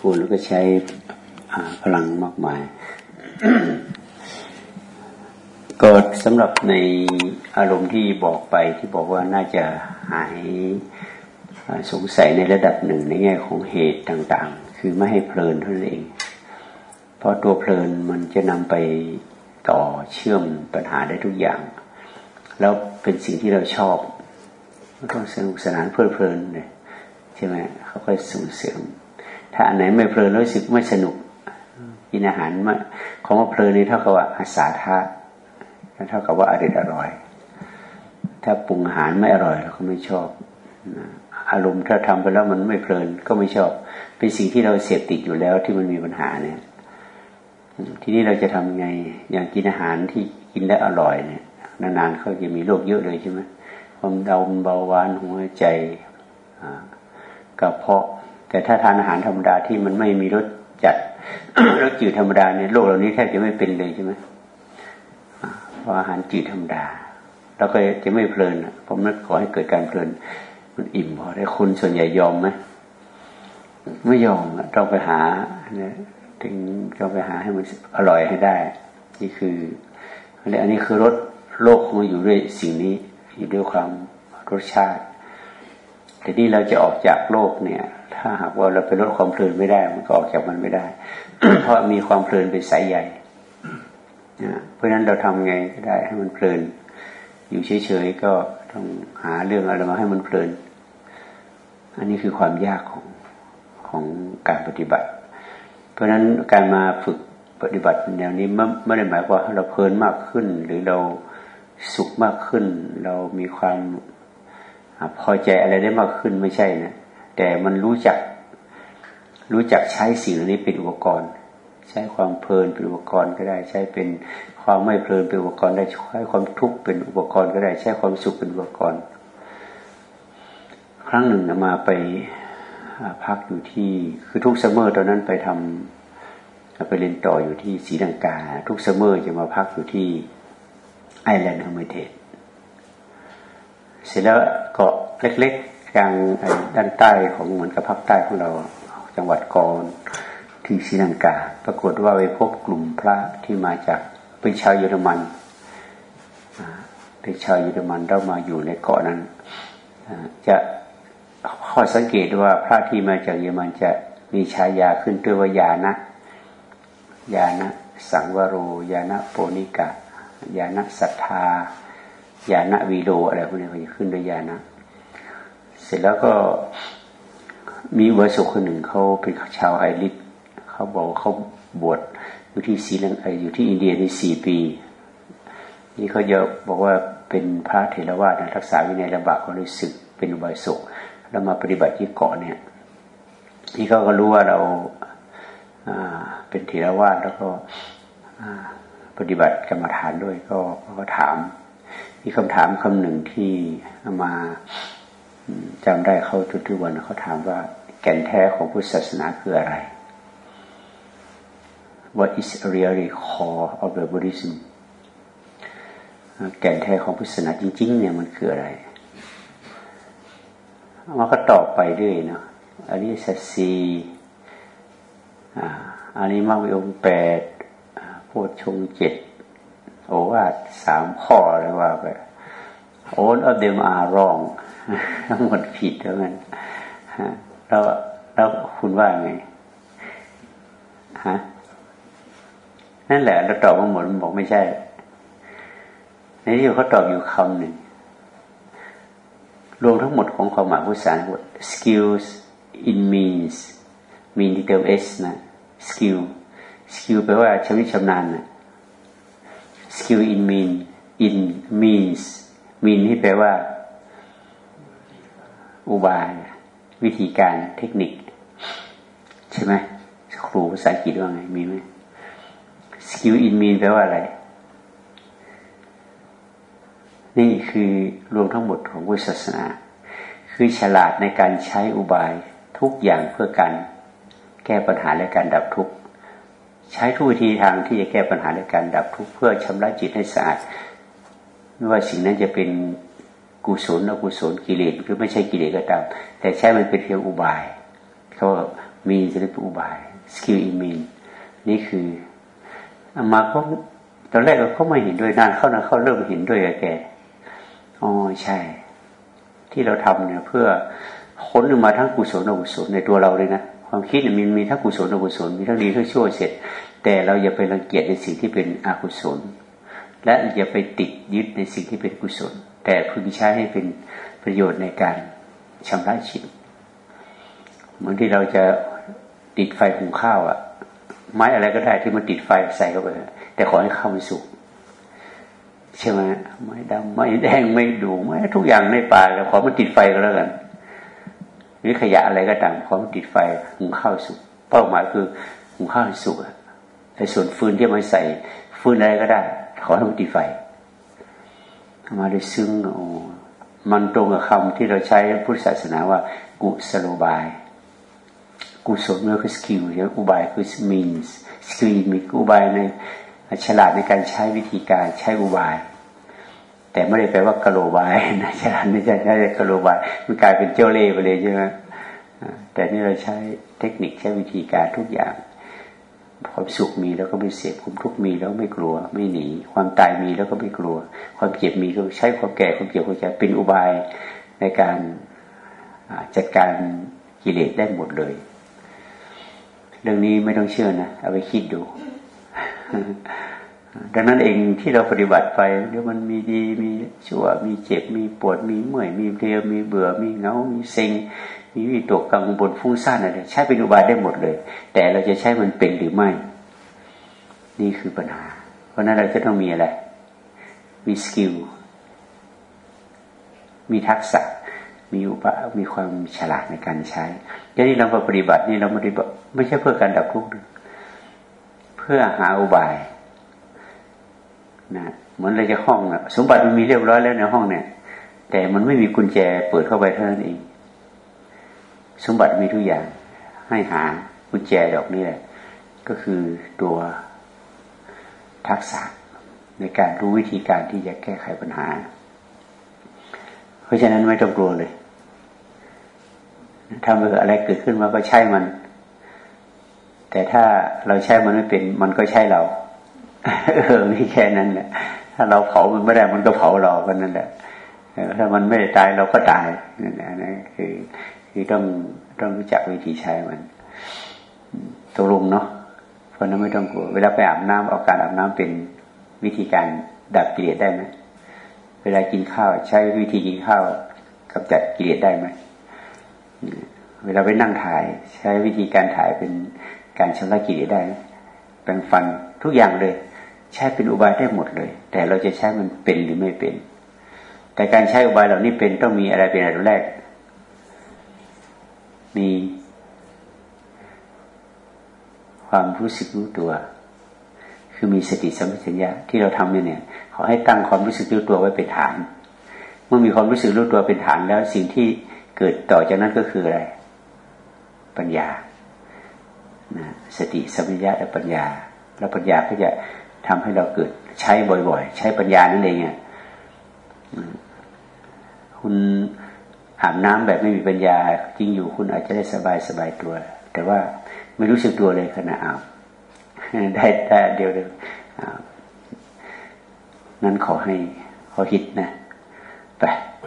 คุณแล้วก็ใช้พลังมากมาย ก็สำหรับในอารมณ์ที่บอกไปที่บอกว่าน่าจะหายสงสัยในระดับหนึ่งในแง่ของเหตุต่างๆ คือไม่ให้เพลินเท่านั้นเอง เพราะตัวเพลินมันจะนำไปต่อเชื่อมปัญหาได้ทุกอย่าง แล้วเป็นสิ่งที่เราชอบต้องสนุกสนานเพลิดเพลินเลยใช่ไหมเขาก็ส่งเสริม ถ้าอันไหนไม่เพลินรู้สึกไม่สนุกกินอาหารมาของว่าเพลินนี่เท่ากับว่าอาสาทะเท่ากับว่าอร่อยอร่อย ถ้าปรุงอาหารไม่อร่อยเราก็ไม่ชอบอารมณ์ถ้าทำไปแล้วมันไม่เพลินก็ไม่ชอบ เป็นสิ่งที่เราเสพติดอยู่แล้วที่มันมีปัญหาเนี่ยทีนี้เราจะทำไงอย่างกินอาหารที่กินแล้วอร่อยเนี่ยนานๆเขาจะมีโรคเยอะเลยใช่ไหมความเดาเบาหวานหัวใจกระเพาะ แต่ถ้าทานอาหารธรรมดาที่มันไม่มีรสจัดรสจืดธรรมดาเนี่ยโรคเหล่านี้แทบจะไม่เป็นเลยใช่ไหมเพราะอาหารจืดธรรมดาเราก็จะไม่เพลินผมนักขอให้เกิดการเพลิน มันอิ่มพอได้คุณส่วนใหญ่ยอมไหมไม่ยอมต้องไปหาเนี่ยถึงต้องไปหาให้มันอร่อยให้ได้ นี่คืออันนี้คือรสโลกของอยู่ด้วยสิ่งนี้อยู่ด้วยความรสชาติแต่นี่เราจะออกจากโลกเนี่ย ถ้าหากว่าเราไปลดความเพลินไม่ได้ มันก็ออกจากมันไม่ได้ เพราะมีความเพลินเป็นสายใหญ่เพราะฉะนั้นเราทำไงก็ได้ให้มันเพลิน อยู่เฉยๆก็ต้องหาเรื่องอะไรมาให้มันเพลิน อันนี้คือความยากของของการปฏิบัติ เพราะฉะนั้นการมาฝึกปฏิบัติแนวนี้ไม่ได้หมายว่าเราเพลินมากขึ้น หรือเราสุขมากขึ้น เรามีความพอใจอะไรได้มากขึ้นไม่ใช่นะ แต่มันรู้จัก รู้จักใช้สิ่งนี้เป็นอุปกรณ์ ใช้ความเพลินเป็นอุปกรณ์ก็ได้ ใช้เป็นความไม่เพลินเป็นอุปกรณ์ได้ใช้ความทุกข์เป็นอุปกรณ์ก็ได้ ใช้ความสุขเป็นอุปกรณ์ ครั้งหนึ่งมาไปพักอยู่ที่คือทุกซัมเมอร์ตอนนั้นไปทำไปเรียนต่ออยู่ที่ศรีลังกา ทุกซัมเมอร์จะมาพักอยู่ที่ Island Hermitage เสร็จแล้วเกาะเล็ก ๆ กลางด้านใต้ของเหมือนกับภาคใต้ของเราจังหวัดกอลล์ที่ศรีลังกา ปรากฏว่าไปพบกลุ่มพระที่มาจากเป็นชาวเยอรมันเป็นชาวเยอรมันเรามาอยู่ในเกาะนั้นจะข้อสังเกตว่าพระที่มาจากเยอรมันจะมีฉายาขึ้นด้วยว่ายานะยานะสังวโรยานะโปนิกะยานะศรัทธายานะวีโรอะไรพวกนี้เขาจะขึ้นด้วยยานะ เสร็จแล้วก็มีวสุคนหนึ่งเขาเป็นชาวไอริสเขาบอกเขาบวชอยู่ที่ศรีลังกาอยู่ที่อินเดียในสี่ปี นี่เขาจะบอกว่าเป็นพระเถรวาทนะรักษาวินัยระบาดเขาเลยศึกเป็นอุบายสุขแล้วมาปฏิบัติที่เกาะเนี่ยนี่เขาก็รู้ว่าเราเป็นเถรวาทแล้วก็ปฏิบัติกรรมฐานด้วยก็ก็ถามมีคำถามคำหนึ่งที่มา จำได้เขาทุกทุกวันเขาถามว่า แก่นแท้ของพุทธศาสนาคืออะไร What is really core of the Buddhism แก่นแท้ของพุทธศาสนาจริง ๆ เนี่ยมันคืออะไรมันก็ตอบไปด้วยเนาะอันนี้สัตสีอันนี้มากวิองแปดโพชงเจ็ดโอวาทสามข้อเลยว่าไป all of them are wrong ทั้งหมดผิดเท่านั้นแล้วแล้วคุณว่าไงฮะนั่นแหละเราตอบมาหมดมันบอกไม่ใช่ ในที่เขาตอบอยู่คำหนึ่งรวมทั้งหมดของความหมายพุทธศาสนา skills in means mean ที่เติม s นะ skill skill แปลว่าชำนิชำนาญนะ skill in mean in means mean ที่แปลว่า อุบายวิธีการเทคนิค ใช่ไหมครูภาษาอังกฤษว่าไงมีไหม skill in mean แปลว่าอะไร นี่คือรวมทั้งหมดของพุทธศาสนา คือฉลาดในการใช้อุบายทุกอย่างเพื่อการแก้ปัญหาและการดับทุกข์ใช้ทุกวิธีทางที่จะแก้ปัญหาในการดับทุกข์เพื่อชำระจิตให้สะอาดไม่ว่าสิ่งนั้นจะเป็น กุศลอกุศลกิเลสหรือไม่ใช่กิเลสก็ตาม แต่ใช้มันเป็นเพียงอุบายเขามีจะได้อุบาย skill in means นี่คืออามาก็ตอนแรกเขาไม่เห็นด้วยนานเข้านะเขาเริ่มเห็นด้วยกับแกอ๋อใช่ ที่เราทำเนี่ย เพื่อค้นมาทั้งกุศลอกุศลในตัวเราเลยนะความคิดมันมีทั้งกุศลอกุศลมีทั้งดีทั้งชั่วเสร็จ แต่เราอย่าไปรังเกียจในสิ่งที่เป็นอกุศล และอย่าไปติดยึดในสิ่งที่เป็นกุศล แต่พึงใช้ให้เป็นประโยชน์ในการชำระจิตเหมือนที่เราจะติดไฟหุงข้าวอะไม้อะไรก็ได้ที่มันติดไฟใส่เข้าไปแต่ขอให้ข้าวมันสุกใช่ไหมไม้ดำไม้แดงไม่ดูไม้ทุกอย่างในป่าแล้วขอมันติดไฟก็แล้วกันหรือขยะอะไรก็ตามขอมันติดไฟหุงข้าวสุกเป้าหมายคือหุงข้าวสุกไอ้ส่วนฟืนที่มันใส่ฟืนอะไรก็ได้ ขอให้มันติดไฟ มาได้ซึ้งโอ้มันตรงกับคำที่เราใช้พุทธศาสนาว่ากุศโลบายกุศลคือ skill ใช่ไหมอุบายคือ means สกิลมีอุบายในฉลาดในการใช้วิธีการใช้อุบาย แต่ไม่ได้แปลว่ากะโลบายนะฉลาดไม่ใช่ใช่กะโลบายมันกลายเป็นเจ้าเล่ห์ไปเลยใช่ไหมแต่นี่เราใช้เทคนิคใช้วิธีการทุกอย่าง ความสุขมีแล้วก็ไม่เสียความทุกข์มีแล้วไม่กลัว ไม่หนี ความตายมีแล้วก็ไม่กลัว ความเจ็บมีก็ใช้ความแก่ความเจ็บความแก่เป็นอุบายในการจัดการกิเลสได้หมดเลย เรื่องนี้ไม่ต้องเชื่อนะ เอาไปคิดดู ดังนั้นเองที่เราปฏิบัติไปเดี๋ยวมันมีดีมีชั่ว มีเจ็บมีปวดมีเมื่อยมีเพลียมีเบื่อมีเงา มีเซ็ง มีวิตกกังวลฟุ้งซ่านอะไรใช้เป็นอุบายได้หมดเลย แต่เราจะใช้มันเป็นหรือไม่ นี่คือปัญหา เพราะนั้นเราจะต้องมีอะไร มีสกิลมีทักษะมีอุปมีความฉลาดในการใช้ทีนี้เราปฏิบัตินี่เราไม่ได้ไม่ใช่เพื่อการดับทุกข์เพื่อหาอุบาย นะเหมือนเราจะห้องนะสมบัติมันมีเรียบร้อยแล้วในห้องเนี่ย แต่มันไม่มีกุญแจเปิดเข้าไปเท่านั้นเอง สมบัติมีทุกอย่าง ให้หากุญแจดอกนี้แหละก็คือตัวทักษะในการรู้วิธีการที่จะแก้ไขปัญหา เพราะฉะนั้นไม่ต้องกลัวเลยถ้าเมื่ออะไรเกิดขึ้นมาก็ใช่มัน แต่ถ้าเราใช้มันไม่เป็น มันก็ใช่เรา เออไม่แค่นั้นแหละถ้าเราเผามันไม่ได้มันก็เผาเราก็นั่นแหละถ้ามันไม่ได้ตายเราก็ตายนั่นแหละนะคือคือต้องต้องรู้จักวิธีใช้มันตกลงเนาะเพราะนั้นไม่ต้องกลัวเวลาไปอาบน้ำเอาการอาบน้ำเป็นวิธีการดับกิเลสได้ไหมเวลากินข้าวใช้วิธีกินข้าวกำจัดกิเลสได้ไหมเวลาไปนั่งถ่าย ใช้วิธีการถ่ายเป็นการชำระกิเลสได้แปรงฟันทุกอย่างเลย ใช้เป็นอุบายได้หมดเลย แต่เราจะใช้มันเป็นหรือไม่เป็น แต่การใช้อุบายเหล่านี้เป็นต้องมีอะไรเป็นอันดับแรก มีความรู้สึกรู้ตัว คือมีสติสัมปชัญญะที่เราทำเนี่ย ขอให้ตั้งความรู้สึกรู้ตัวไว้เป็นฐาน เมื่อมีความรู้สึกรู้ตัวเป็นฐานแล้วสิ่งที่เกิดต่อจากนั้นก็คืออะไร ปัญญาสติสัมปชัญญะและปัญญา แล้วปัญญาก็จะ ทำให้เราเกิดใช้บ่อย ๆ ใช้ปัญญานั่นเองอะคุณอาบน้ำแบบไม่มีปัญญาจริงอยู่คุณอาจจะได้สบายสบายตัว แต่ว่าไม่รู้สึกตัวเลยขณะอาบได้แต่เดียวเดียวนั้นขอให้ขอคิดนะ ไปไป